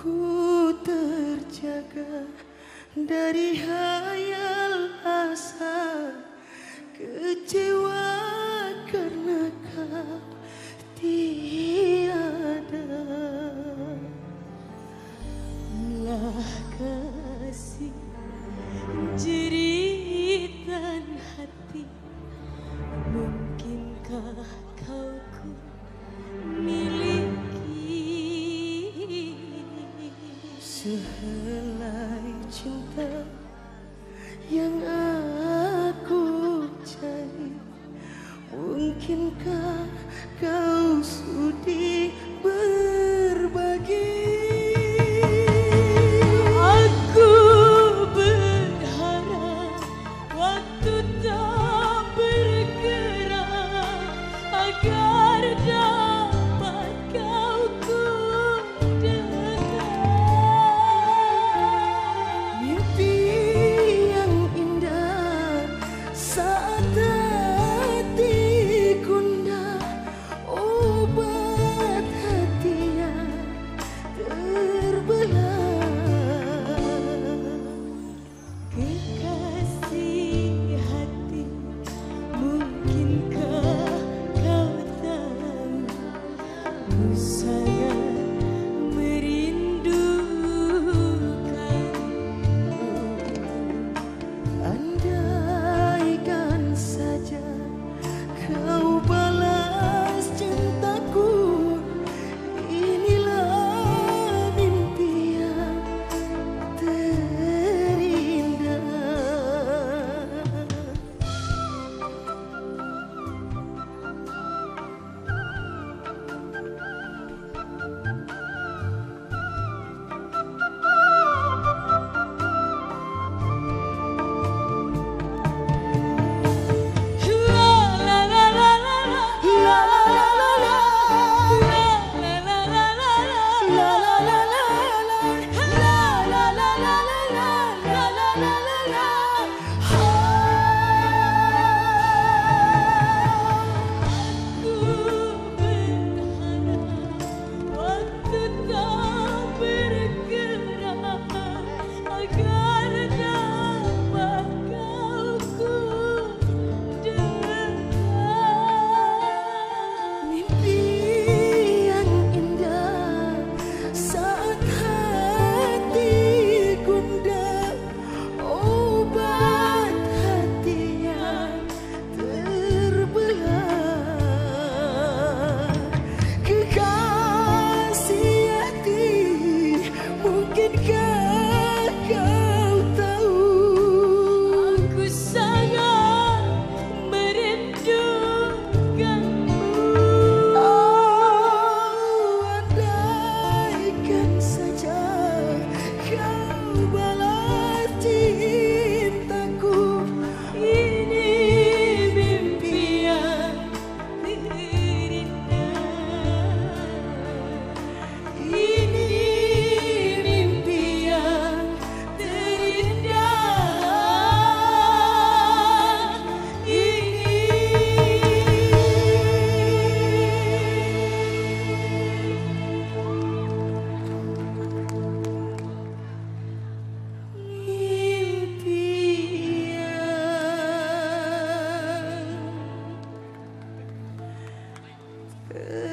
Ku terjaga dari hayal asa kecewa sehelai cinta yang aku cari mungkinkah kau sudi say Uh,